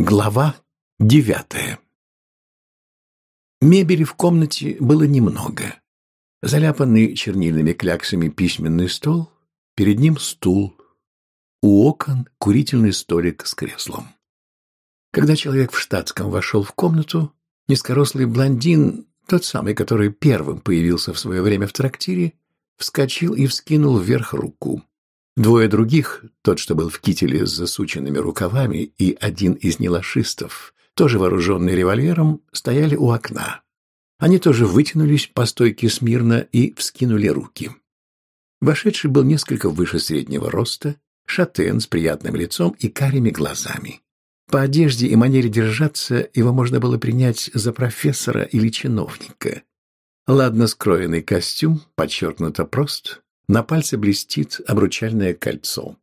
Глава девятая Мебели в комнате было немного. Заляпанный чернильными кляксами письменный стол, перед ним стул, у окон курительный столик с креслом. Когда человек в штатском вошел в комнату, низкорослый блондин, тот самый, который первым появился в свое время в трактире, вскочил и вскинул вверх руку. Двое других, тот, что был в кителе с засученными рукавами, и один из нелашистов, тоже вооруженный револьвером, стояли у окна. Они тоже вытянулись по стойке смирно и вскинули руки. Вошедший был несколько выше среднего роста, шатен с приятным лицом и карими глазами. По одежде и манере держаться его можно было принять за профессора или чиновника. Ладно скроенный костюм, подчеркнуто прост, на пальце блестит обручальное кольцо.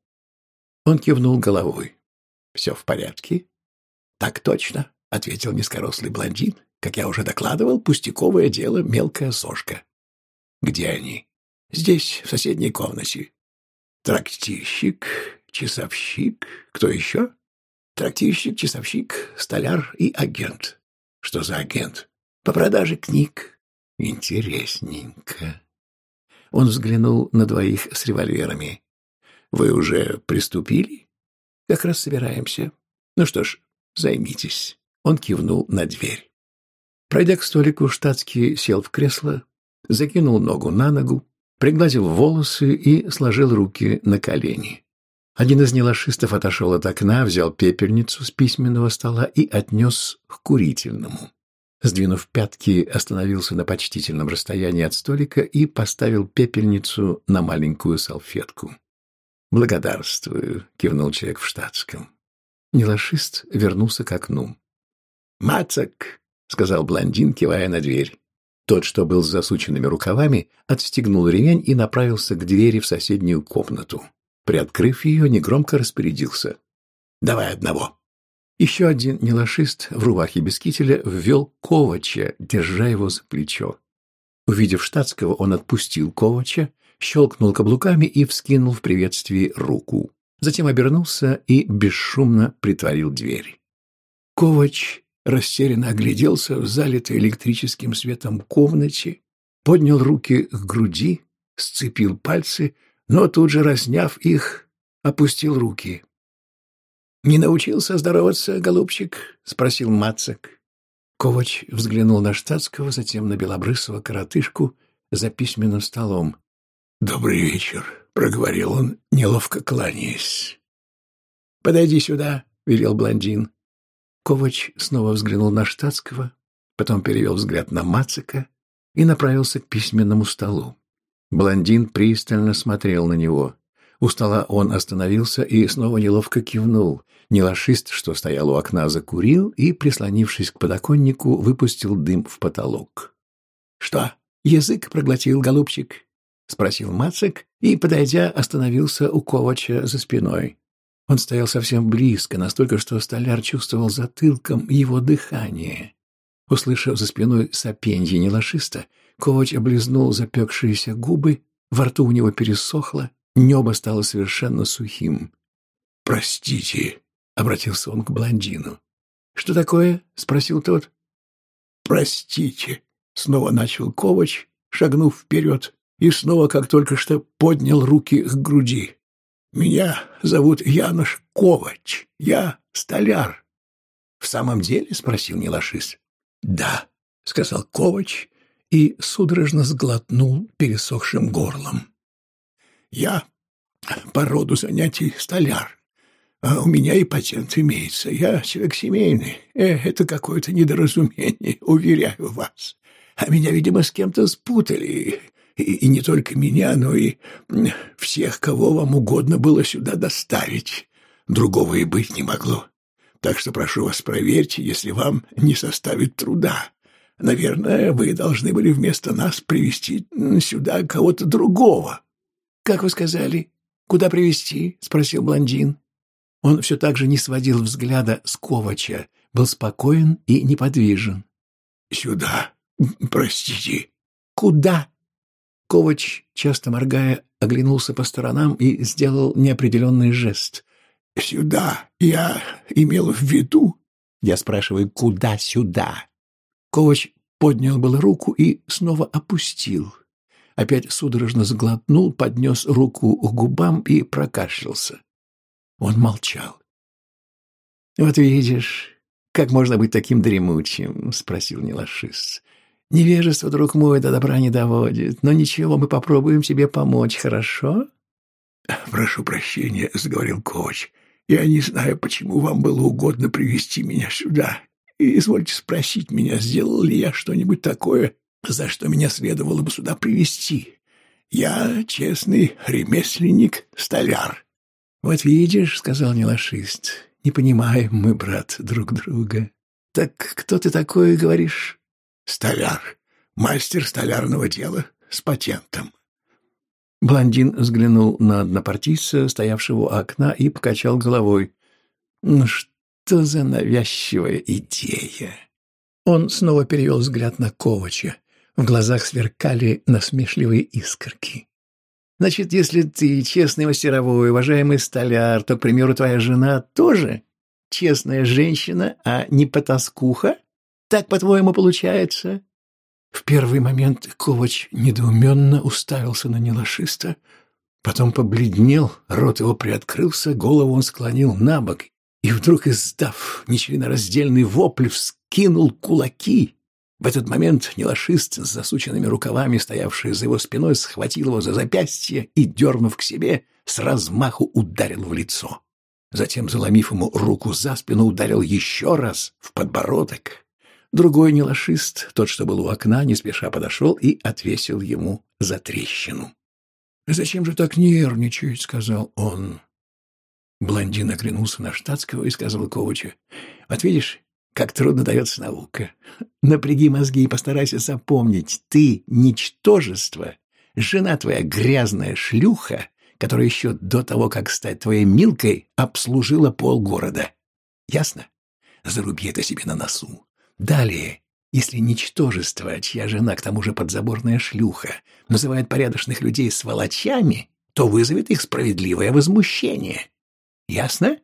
Он кивнул головой. «Все в порядке?» «Так точно», — ответил низкорослый блондин. «Как я уже докладывал, пустяковое дело, мелкая сошка». «Где они?» «Здесь, в соседней комнате». «Трактирщик, часовщик, кто еще?» «Трактирщик, часовщик, столяр и агент». «Что за агент?» «По продаже книг». «Интересненько». Он взглянул на двоих с револьверами. «Вы уже приступили?» «Как раз собираемся. Ну что ж, займитесь». Он кивнул на дверь. Пройдя к столику, штатский сел в кресло, закинул ногу на ногу, пригладил волосы и сложил руки на колени. Один из нелашистов отошел от окна, взял пепельницу с письменного стола и отнес к курительному. Сдвинув пятки, остановился на почтительном расстоянии от столика и поставил пепельницу на маленькую салфетку. «Благодарствую», — кивнул человек в штатском. Нелашист вернулся к окну. «Мацак», — сказал блондин, кивая на дверь. Тот, что был с засученными рукавами, отстегнул ремень и направился к двери в соседнюю комнату. Приоткрыв ее, негромко распорядился. «Давай одного». Еще один нелашист в рубахе без кителя ввел Ковача, держа его за плечо. Увидев штатского, он отпустил Ковача, щелкнул каблуками и вскинул в приветствии руку. Затем обернулся и бесшумно притворил дверь. Ковач растерянно огляделся в залитой электрическим светом комнате, поднял руки к груди, сцепил пальцы, но тут же, разняв их, опустил руки. «Не научился здороваться, голубчик?» — спросил Мацак. Ковач взглянул на штатского, затем на белобрысого коротышку за письменным столом. «Добрый вечер», — проговорил он, неловко кланяясь. «Подойди сюда», — велел блондин. Ковач снова взглянул на штатского, потом перевел взгляд на Мацака и направился к письменному столу. Блондин пристально смотрел на него. У стола он остановился и снова неловко кивнул. Нелашист, что стоял у окна, закурил и, прислонившись к подоконнику, выпустил дым в потолок. — Что, язык проглотил, голубчик? — спросил Мацик и, подойдя, остановился у Ковача за спиной. Он стоял совсем близко, настолько, что столяр чувствовал затылком его дыхание. Услышав за спиной сопенье нелашиста, Ковач облизнул запекшиеся губы, во рту у него пересохло, небо стало совершенно сухим. «Простите», — обратился он к блондину. «Что такое?» — спросил тот. «Простите», — снова начал Ковач, шагнув вперед, и снова, как только что, поднял руки к груди. «Меня зовут Януш Ковач. Я столяр». «В самом деле?» — спросил Нелашис. «Да», — сказал Ковач и судорожно сглотнул пересохшим горлом. «Я по роду занятий столяр. А у меня и патент имеется. Я человек семейный. Э, это какое-то недоразумение, уверяю вас. А меня, видимо, с кем-то спутали. И, и не только меня, но и всех, кого вам угодно было сюда доставить. Другого и быть не могло. Так что прошу вас, проверьте, если вам не составит труда. Наверное, вы должны были вместо нас привести сюда кого-то другого. — Как вы сказали? Куда привести? спросил блондин. Он все так же не сводил взгляда с Ковача, был спокоен и неподвижен. «Сюда. Простите». «Куда?» Ковач, часто моргая, оглянулся по сторонам и сделал неопределенный жест. «Сюда. Я имел в виду, Я спрашиваю, куда сюда? Ковач поднял было руку и снова опустил. Опять судорожно сглотнул, поднес руку к губам и прокашлялся. Он молчал. «Вот видишь, как можно быть таким дремучим?» — спросил Нелашис. «Невежество, друг мой, до добра не доводит. Но ничего, мы попробуем тебе помочь, хорошо?» «Прошу прощения», — заговорил Ковач. «Я не знаю, почему вам было угодно привести меня сюда. И извольте спросить меня, сделал ли я что-нибудь такое, за что меня следовало бы сюда привести. Я честный ремесленник, столяр». «Вот видишь», — сказал нелашист, — «не понимаем мы, брат, друг друга. Так кто ты такой, говоришь?» «Столяр, мастер столярного дела с патентом». Блондин взглянул на однопартийца, стоявшего у окна, и покачал головой. «Ну что за навязчивая идея?» Он снова перевел взгляд на Ковача. В глазах сверкали насмешливые искорки. «Значит, если ты честный мастеровой, уважаемый столяр, то, к примеру, твоя жена тоже честная женщина, а не потаскуха? Так, по-твоему, получается?» В первый момент Ковач недоуменно уставился на нелашиста, потом побледнел, рот его приоткрылся, голову он склонил на бок и вдруг, издав нечленораздельный вопль, вскинул кулаки. В этот момент нелашист с засученными рукавами, стоявший за его спиной, схватил его за запястье и, дернув к себе, с размаху ударил в лицо. Затем, заломив ему руку за спину, ударил еще раз в подбородок. Другой нелашист, тот, что был у окна, не спеша подошел и отвесил ему за трещину. «Зачем же так нервничать?» — сказал он. Блондин оглянулся на штатского и сказал Ковачу. «Вот видишь, как трудно дается наука. Напряги мозги и постарайся запомнить. Ты — ничтожество. Жена твоя грязная шлюха, которая еще до того, как стать твоей Милкой, обслужила полгорода. Ясно? Заруби это себе на носу. Далее, если ничтожество, чья жена к тому же подзаборная шлюха, называет порядочных людей сволочами, то вызовет их справедливое возмущение. Ясно?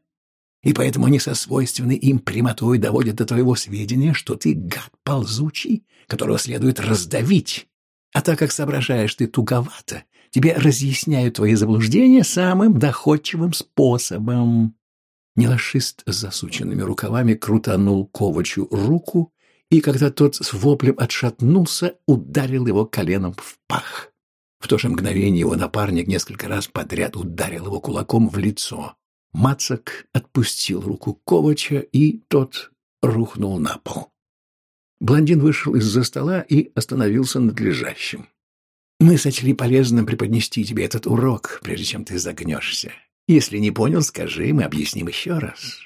И поэтому они со свойственной им прямотой доводят до твоего сведения, что ты гад ползучий, которого следует раздавить. А так как соображаешь ты туговато, тебе разъясняют твои заблуждения самым доходчивым способом. Нелашист с засученными рукавами крутанул Ковачу руку, и когда тот с воплем отшатнулся, ударил его коленом в пах. В то же мгновение его напарник несколько раз подряд ударил его кулаком в лицо. Мацак отпустил руку Ковача, и тот рухнул на пол. Блондин вышел из-за стола и остановился над лежащим. «Мы сочли полезным преподнести тебе этот урок, прежде чем ты загнешься. Если не понял, скажи, мы объясним еще раз.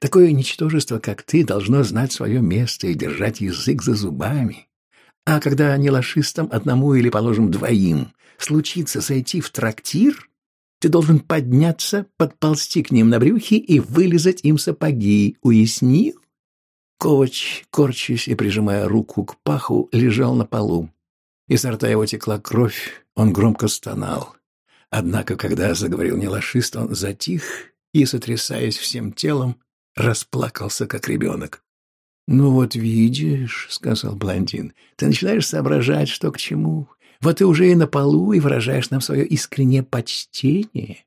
Такое ничтожество, как ты, должно знать свое место и держать язык за зубами. А когда не лошистам одному или, положим, двоим случится зайти в трактир, ты должен подняться, подползти к ним на брюхе и вылезать им сапоги. Уяснил? Ковач, корчась и прижимая руку к паху, лежал на полу. Изо рта его текла кровь, он громко стонал. Однако, когда заговорил нелашист, он затих и, сотрясаясь всем телом, расплакался, как ребенок. «Ну вот видишь», — сказал блондин, — «ты начинаешь соображать, что к чему. Вот ты уже и на полу, и выражаешь нам свое искреннее почтение.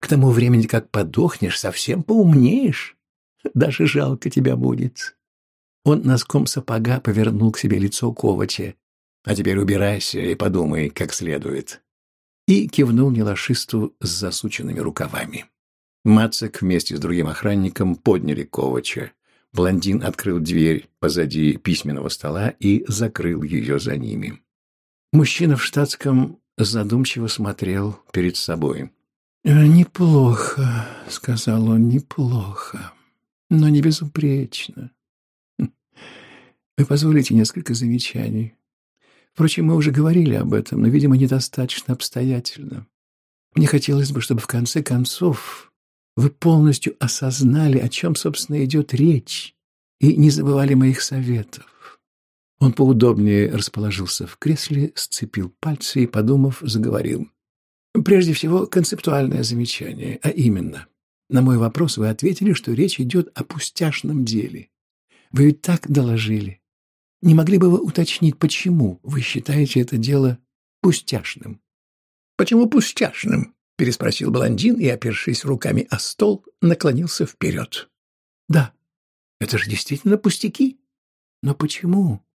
К тому времени, как подохнешь, совсем поумнеешь. Даже жалко тебя будет». Он носком сапога повернул к себе лицо Ковача. «А теперь убирайся и подумай, как следует и кивнул нелашисту с засученными рукавами. Мацек вместе с другим охранником подняли Ковача. Блондин открыл дверь позади письменного стола и закрыл ее за ними. Мужчина в штатском задумчиво смотрел перед собой. «Неплохо», — сказал он, — «неплохо, но не безупречно. Вы позволите несколько замечаний?» Впрочем, мы уже говорили об этом, но, видимо, недостаточно обстоятельно. Мне хотелось бы, чтобы в конце концов вы полностью осознали, о чем, собственно, идет речь, и не забывали моих советов. Он поудобнее расположился в кресле, сцепил пальцы и, подумав, заговорил. Прежде всего, концептуальное замечание, а именно, на мой вопрос вы ответили, что речь идет о пустяшном деле. Вы ведь так доложили. Не могли бы вы уточнить, почему вы считаете это дело пустяшным? — Почему пустяшным? — переспросил блондин и, опершись руками о стол, наклонился вперед. — Да, это же действительно пустяки. Но почему?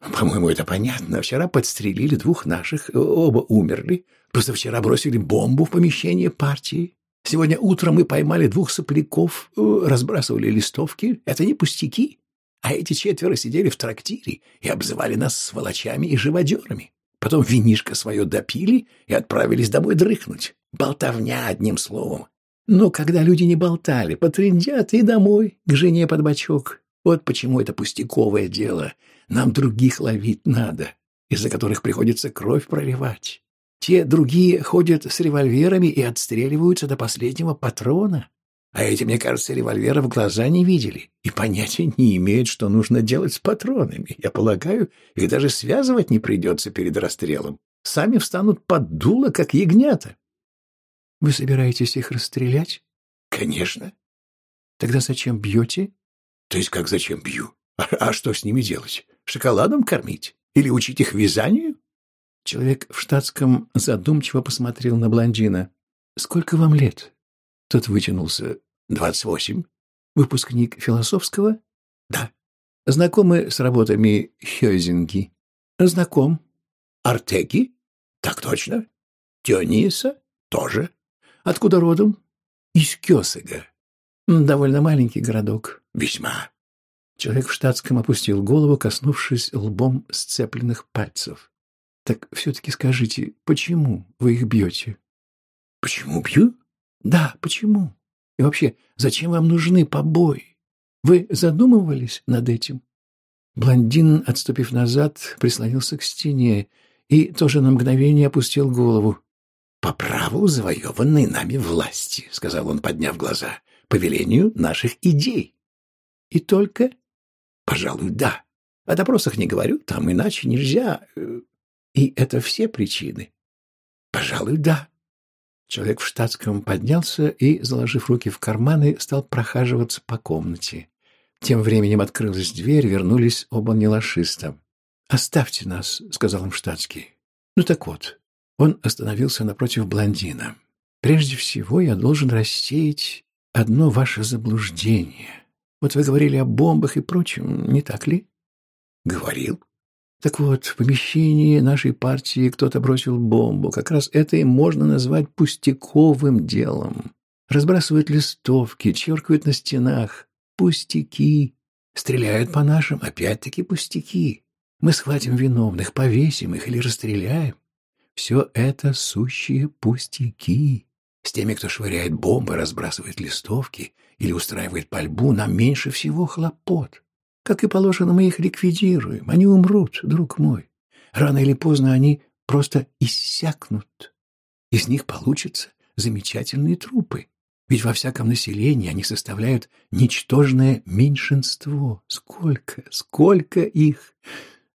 По-моему, это понятно. Вчера подстрелили двух наших, оба умерли. Просто вчера бросили бомбу в помещение партии. Сегодня утром мы поймали двух сопляков, э, разбрасывали листовки. Это не пустяки. А эти четверо сидели в трактире и обзывали нас сволочами и живодерами. Потом винишко свое допили и отправились домой дрыхнуть. Болтовня, одним словом. Но когда люди не болтали, потрендят и домой, к жене под бочок. Вот почему это пустяковое дело. Нам других ловить надо, из-за которых приходится кровь проливать. Те другие ходят с револьверами и отстреливаются до последнего патрона. А эти, мне кажется, револьвера в глаза не видели и понятия не имеют, что нужно делать с патронами. Я полагаю, их даже связывать не придется перед расстрелом. Сами встанут под дуло, как ягнята. — Вы собираетесь их расстрелять? — Конечно. — Тогда зачем бьете? — То есть как зачем бью? А, а что с ними делать? Шоколадом кормить? Или учить их вязанию? Человек в штатском задумчиво посмотрел на блондина. — Сколько вам лет? Тот вытянулся. «Двадцать восемь». «Выпускник философского?» «Да». «Знакомы с работами Хёзинги?» «Знаком». «Артеки?» «Так точно». «Диониса?» «Тоже». «Откуда родом?» «Из Кёсега». «Довольно маленький городок». «Весьма». Человек в штатском опустил голову, коснувшись лбом сцепленных пальцев. «Так все-таки скажите, почему вы их бьете?» «Почему бью?» Да, почему? И вообще, зачем вам нужны побои? Вы задумывались над этим? Блондин, отступив назад, прислонился к стене и тоже на мгновение опустил голову. «По праву завоеванной нами власти», — сказал он, подняв глаза, — «по велению наших идей». «И только?» «Пожалуй, да. О допросах не говорю, там иначе нельзя. Э, и это все причины?» «Пожалуй, да». Человек в штатском поднялся и, заложив руки в карманы, стал прохаживаться по комнате. Тем временем открылась дверь, вернулись оба нелашиста. «Оставьте нас», — сказал им штатский. «Ну так вот». Он остановился напротив блондина. «Прежде всего я должен рассеять одно ваше заблуждение. Вот вы говорили о бомбах и прочем, не так ли?» «Говорил», так вот, в помещении нашей партии кто-то бросил бомбу. Как раз это и можно назвать пустяковым делом. Разбрасывают листовки, черкают на стенах. Пустяки. Стреляют по нашим, опять-таки пустяки. Мы схватим виновных, повесим их или расстреляем. Все это сущие пустяки. С теми, кто швыряет бомбы, разбрасывает листовки или устраивает пальбу, нам меньше всего хлопот. Как и положено, мы их ликвидируем. Они умрут, друг мой. Рано или поздно они просто иссякнут. Из них получатся замечательные трупы. Ведь во всяком населении они составляют ничтожное меньшинство. Сколько, сколько их?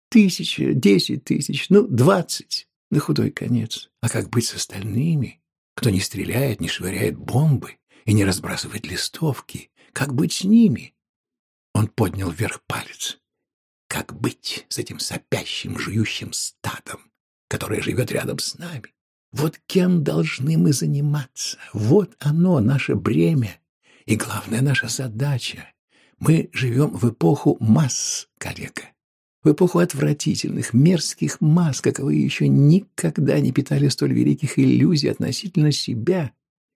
Тысяча, десять тысяч, ну, двадцать на худой конец. А как быть с остальными, кто не стреляет, не швыряет бомбы и не разбрасывает листовки? Как быть с ними? Он поднял вверх палец. Как быть с этим сопящим, жующим стадом, которое живет рядом с нами? Вот кем должны мы заниматься? Вот оно, наше бремя. И главная наша задача. Мы живем в эпоху масс, коллега. В эпоху отвратительных, мерзких масс, каковые еще никогда не питали столь великих иллюзий относительно себя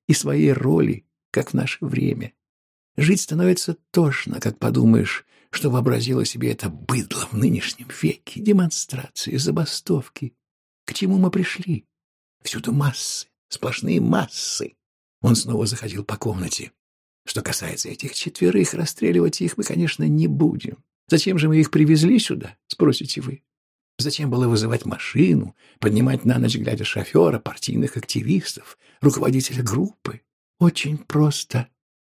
и своей роли, как наше время. Жить становится тошно, как подумаешь, что вообразило себе это быдло в нынешнем веке, демонстрации, забастовки. К чему мы пришли? Всюду массы, сплошные массы. Он снова заходил по комнате. Что касается этих четверых, расстреливать их мы, конечно, не будем. Зачем же мы их привезли сюда, спросите вы? Зачем было вызывать машину, поднимать на ночь глядя шофера, партийных активистов, руководителя группы? Очень просто.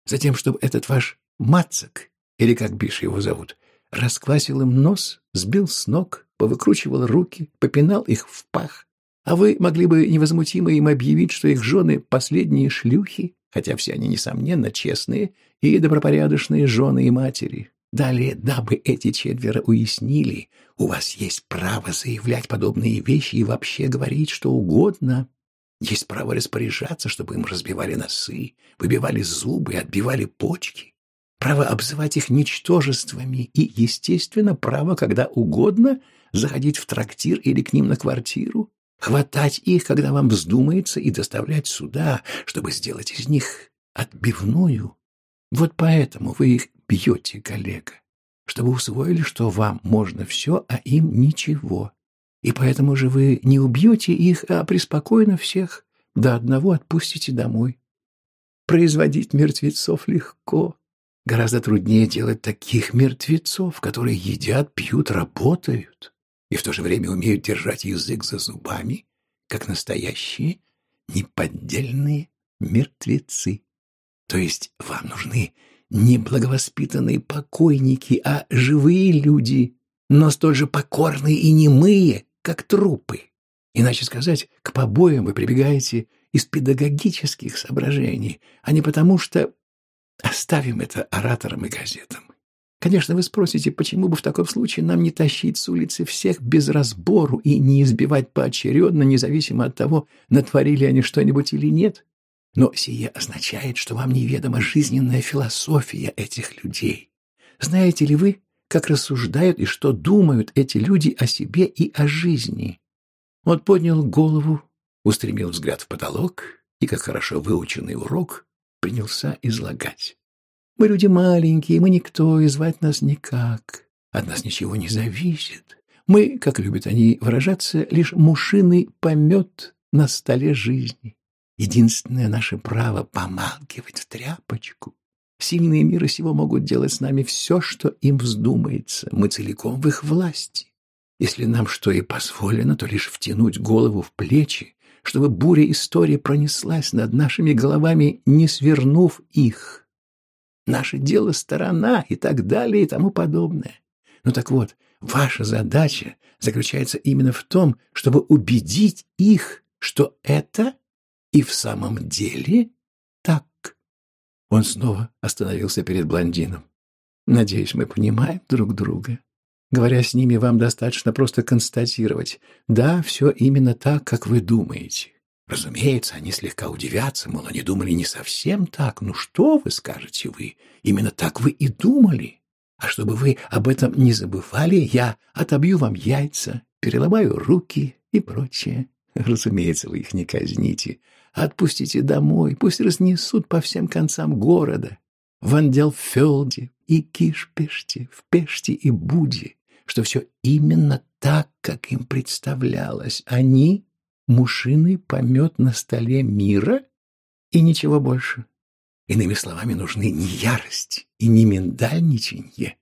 Затем, чтобы этот ваш Мацак, или как бишь его зовут, расквасил им нос, сбил с ног, повыкручивал руки, попинал их в пах. А вы могли бы невозмутимо им объявить, что их жены — последние шлюхи, хотя все они, несомненно, честные и добропорядочные жены и матери. Далее, дабы эти четверо уяснили, у вас есть право заявлять подобные вещи и вообще говорить что угодно. Есть право распоряжаться, чтобы им разбивали носы, выбивали зубы, отбивали почки. Право обзывать их ничтожествами и, естественно, право, когда угодно, заходить в трактир или к ним на квартиру, хватать их, когда вам вздумается, и доставлять сюда, чтобы сделать из них отбивную. Вот поэтому вы их бьете, коллега, чтобы усвоили, что вам можно все, а им ничего. И поэтому же вы не убьете их, а преспокойно всех до одного отпустите домой. Производить мертвецов легко. Гораздо труднее делать таких мертвецов, которые едят, пьют, работают и в то же время умеют держать язык за зубами, как настоящие неподдельные мертвецы. То есть вам нужны не благовоспитанные покойники, а живые люди, но столь же покорные и немые, как трупы. Иначе сказать, к побоям вы прибегаете из педагогических соображений, а не потому что... Оставим это ораторам и газетам. Конечно, вы спросите, почему бы в таком случае нам не тащить с улицы всех без разбору и не избивать поочередно, независимо от того, натворили они что-нибудь или нет? Но сие означает, что вам неведома жизненная философия этих людей. Знаете ли вы, как рассуждают и что думают эти люди о себе и о жизни? Он поднял голову, устремил взгляд в потолок и, как хорошо выученный урок, принялся излагать. Мы люди маленькие, мы никто, и звать нас никак. От нас ничего не зависит. Мы, как любят они выражаться, лишь мушиный помет на столе жизни. Единственное наше право — помалкивать в тряпочку. Сильные мира сего могут делать с нами все, что им вздумается. Мы целиком в их власти. Если нам что и позволено, то лишь втянуть голову в плечи, чтобы буря истории пронеслась над нашими головами, не свернув их. Наше дело — сторона и так далее и тому подобное. Ну так вот, ваша задача заключается именно в том, чтобы убедить их, что это и в самом деле. Он снова остановился перед блондином. Надеюсь, мы понимаем друг друга. Говоря с ними, вам достаточно просто констатировать. Да, все именно так, как вы думаете. Разумеется, они слегка удивятся, мол, они думали не совсем так. Ну что вы скажете вы? Именно так вы и думали. А чтобы вы об этом не забывали, я отобью вам яйца, переломаю руки и прочее. Разумеется, вы их не казните. Отпустите домой, пусть разнесут по всем концам города. В Андельфелде и Кишпеште, в Пеште и Буде, что все именно так, как им представлялось. Они — мушиный помет на столе мира и ничего больше. Иными словами, нужны не ярость и не миндальничанье,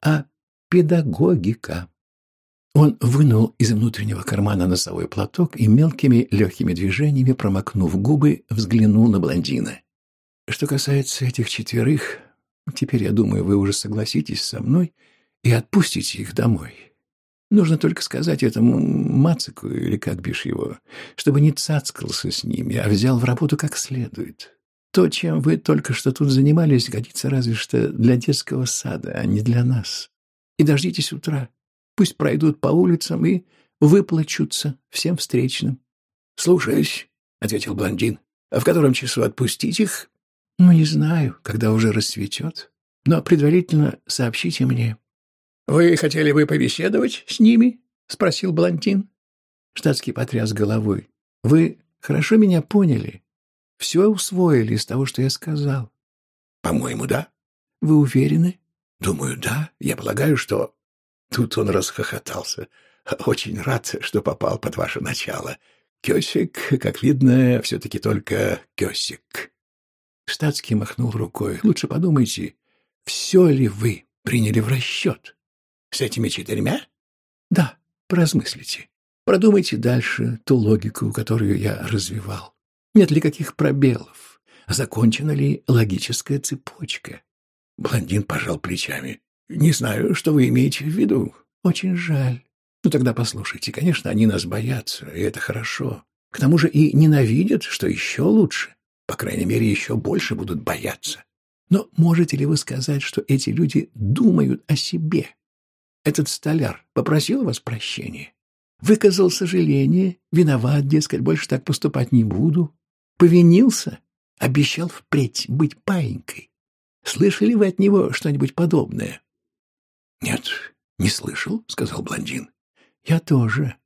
а педагогика. Он вынул из внутреннего кармана носовой платок и мелкими легкими движениями, промокнув губы, взглянул на блондина. Что касается этих четверых, теперь, я думаю, вы уже согласитесь со мной и отпустите их домой. Нужно только сказать этому Мацику, или как бишь его, чтобы не цацкался с ними, а взял в работу как следует. То, чем вы только что тут занимались, годится разве что для детского сада, а не для нас. И дождитесь утра. Пусть пройдут по улицам и выплачутся всем встречным. — Слушаюсь, — ответил блондин. — А в котором часу отпустить их? — Ну, не знаю, когда уже расцветет. Но предварительно сообщите мне. — Вы хотели бы побеседовать с ними? — спросил блондин. Штатский потряс головой. — Вы хорошо меня поняли. Все усвоили из того, что я сказал. — По-моему, да. — Вы уверены? — Думаю, да. Я полагаю, что Тут он расхохотался. «Очень рад, что попал под ваше начало. Кёсик, как видно, все-таки только Кёсик». Штатский махнул рукой. «Лучше подумайте, все ли вы приняли в расчет? С этими четырьмя?» «Да, поразмыслите. Продумайте дальше ту логику, которую я развивал. Нет ли каких пробелов? Закончена ли логическая цепочка?» Блондин пожал плечами. Не знаю, что вы имеете в виду. Очень жаль. Ну тогда послушайте, конечно, они нас боятся, и это хорошо. К тому же и ненавидят, что еще лучше. По крайней мере, еще больше будут бояться. Но можете ли вы сказать, что эти люди думают о себе? Этот столяр попросил вас прощения, выказал сожаление, виноват, дескать, больше так поступать не буду, повинился, обещал впредь быть паинькой. Слышали вы от него что-нибудь подобное? — Нет, не слышал, — сказал блондин. — Я тоже.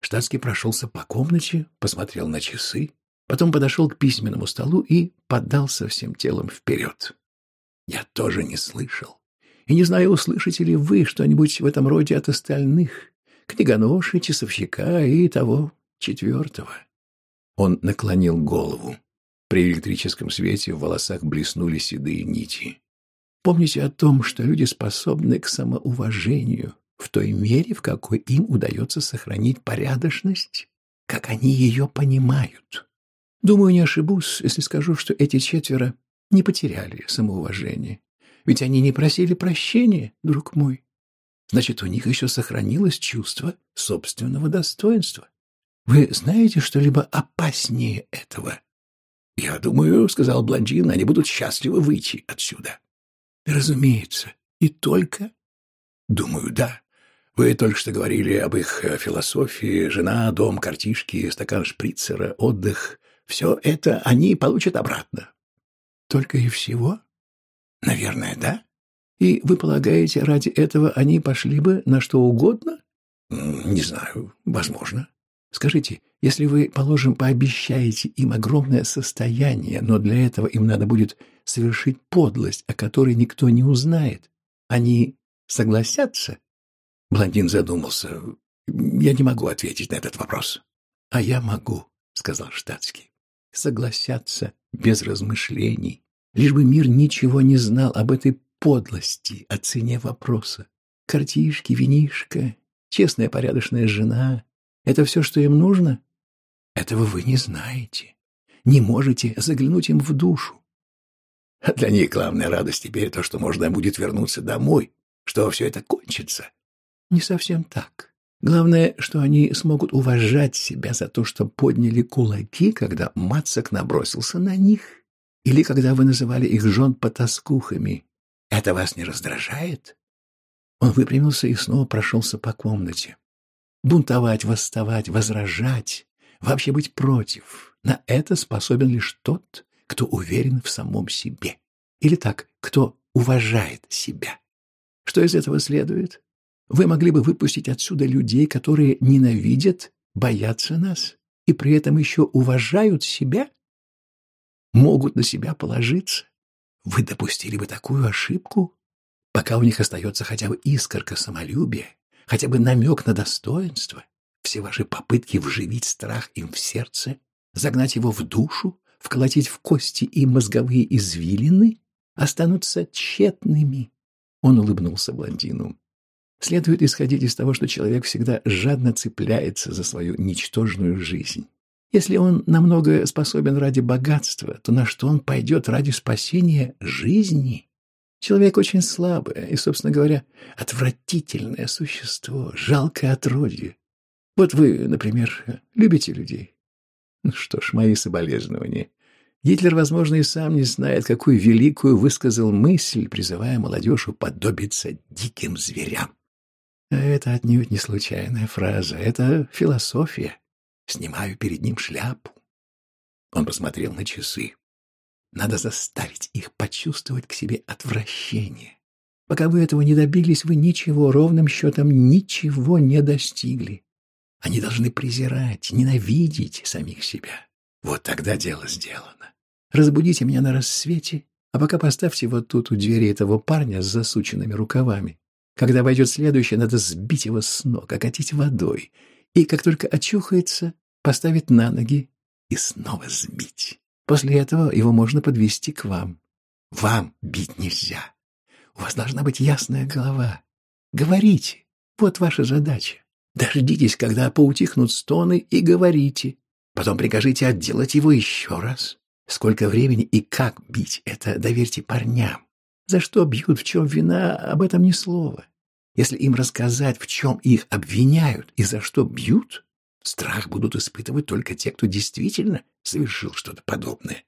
Штатский прошелся по комнате, посмотрел на часы, потом подошел к письменному столу и поддался всем телом вперед. Я тоже не слышал. И не знаю, услышите ли вы что-нибудь в этом роде от остальных, книгоноши, часовщика и того четвертого. Он наклонил голову. При электрическом свете в волосах блеснули седые нити. Помните о том, что люди способны к самоуважению в той мере, в какой им удается сохранить порядочность, как они ее понимают. Думаю, не ошибусь, если скажу, что эти четверо не потеряли самоуважение. Ведь они не просили прощения, друг мой. Значит, у них еще сохранилось чувство собственного достоинства. Вы знаете что-либо опаснее этого? «Я думаю, — сказал блондин, — они будут счастливы выйти отсюда». «Разумеется. И только?» «Думаю, да. Вы только что говорили об их э, философии, жена, дом, картишки, стакан шприцера, отдых. Все это они получат обратно». «Только и всего?» «Наверное, да. И вы полагаете, ради этого они пошли бы на что угодно?» «Не знаю. Возможно». Скажите, если вы, положим, пообещаете им огромное состояние, но для этого им надо будет совершить подлость, о которой никто не узнает, они согласятся? Блондин задумался. Я не могу ответить на этот вопрос. А я могу, сказал штатский. Согласятся без размышлений, лишь бы мир ничего не знал об этой подлости, о цене вопроса. Картишки, винишка, честная порядочная жена, это все, что им нужно? Этого вы не знаете. Не можете заглянуть им в душу. А для них главная радость теперь то, что можно будет вернуться домой, что все это кончится. Не совсем так. Главное, что они смогут уважать себя за то, что подняли кулаки, когда Мацак набросился на них, или когда вы называли их жен потаскухами. Это вас не раздражает? Он выпрямился и снова прошелся по комнате. Бунтовать, восставать, возражать, вообще быть против. На это способен лишь тот, кто уверен в самом себе. Или так, кто уважает себя. Что из этого следует? Вы могли бы выпустить отсюда людей, которые ненавидят, боятся нас и при этом еще уважают себя? Могут на себя положиться? Вы допустили бы такую ошибку? Пока у них остается хотя бы искорка самолюбия, хотя бы намек на достоинство, все ваши попытки вживить страх им в сердце, загнать его в душу, вколотить в кости и мозговые извилины, останутся тщетными. Он улыбнулся блондину. Следует исходить из того, что человек всегда жадно цепляется за свою ничтожную жизнь. Если он намного способен ради богатства, то на что он пойдет ради спасения жизни? Человек очень слабое и, собственно говоря, отвратительное существо, жалкое отродье. Вот вы, например, любите людей. Ну что ж, мои соболезнования. Гитлер, возможно, и сам не знает, какую великую высказал мысль, призывая молодежь уподобиться диким зверям. А это отнюдь не случайная фраза, это философия. Снимаю перед ним шляпу. Он посмотрел на часы. Надо заставить их почувствовать к себе отвращение. Пока вы этого не добились, вы ничего, ровным счетом ничего не достигли. Они должны презирать, ненавидеть самих себя. Вот тогда дело сделано. Разбудите меня на рассвете, а пока поставьте вот тут у двери этого парня с засученными рукавами. Когда войдет следующий, надо сбить его с ног, окатить водой. И как только очухается, поставить на ноги и снова сбить. После этого его можно подвести к вам. Вам бить нельзя. У вас должна быть ясная голова. Говорите. Вот ваша задача. Дождитесь, когда поутихнут стоны, и говорите. Потом прикажите отделать его еще раз. Сколько времени и как бить, это доверьте парням. За что бьют, в чем вина, об этом ни слова. Если им рассказать, в чем их обвиняют и за что бьют, Страх будут испытывать только те, кто действительно совершил что-то подобное.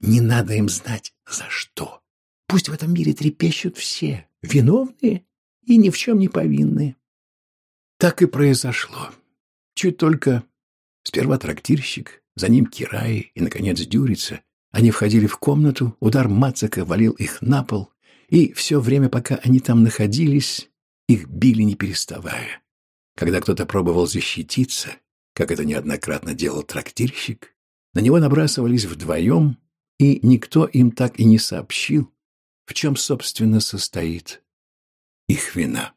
Не надо им знать, за что. Пусть в этом мире трепещут все, виновные и ни в чем не повинные. Так и произошло. Чуть только сперва трактирщик, за ним Кираи и, наконец, Дюрица. Они входили в комнату, удар Мацака валил их на пол, и все время, пока они там находились, их били не переставая. Когда кто-то пробовал защититься, как это неоднократно делал трактирщик, на него набрасывались вдвоем, и никто им так и не сообщил, в чем, собственно, состоит их вина.